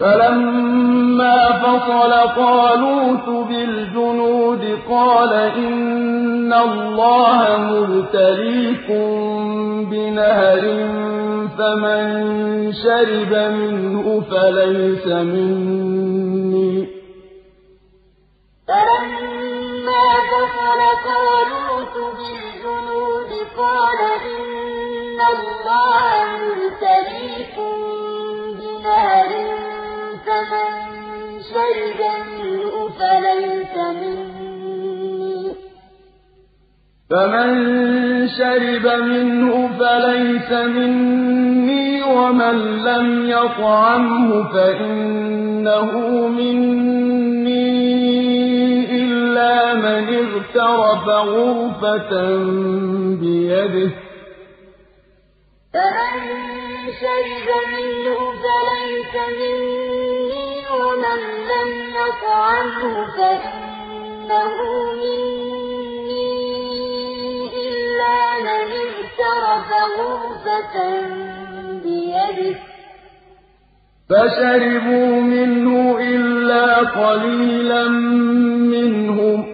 فَلَمَّا فَصَلَ طَالُوتُ بِالْجُنُودِ قَالَ إِنَّ اللَّهَ مُبْتَلِيكُم بِنَهَرٍ فَمَن شَرِبَ مِنْهُ فَلَيْسَ مِنِّي. فَلَمَّا فَصَلَ فَلَيْسَ مِنِّي. فَمَن شَرِبَ مِنْهُ فَلَيْسَ مِنِّي وَمَن لَّمْ يَطْعَمْهُ فَإِنَّهُ مِنِّي. إِلَّا مَنِ اغْتَرَفَ غُرْفَةً بِيَدِهِ ۚ. فَمَن شَرِبَ مِنْهُ فَلَيْسَ مِنِّي. يَطْعَمْهُ فَإِنَّهُ مِنِّي إِلَّا مَنِ اغْتَرَفَ غُرْفَةً بِيَدِهِ ۚ فَشَرِبُوا مِنْهُ إِلَّا قَلِيلًا مِّنْهُمْ ۚ.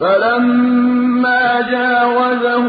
فَلَمَّا جَاوَزَهُ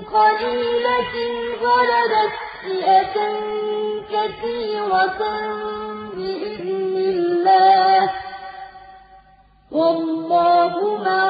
قَلِيلَةٍ غَلَبَتْ فِئَةً كَثِيرَةً بِإِذْنِ اللَّهِ ۗ. وَاللَّهُ مَعَ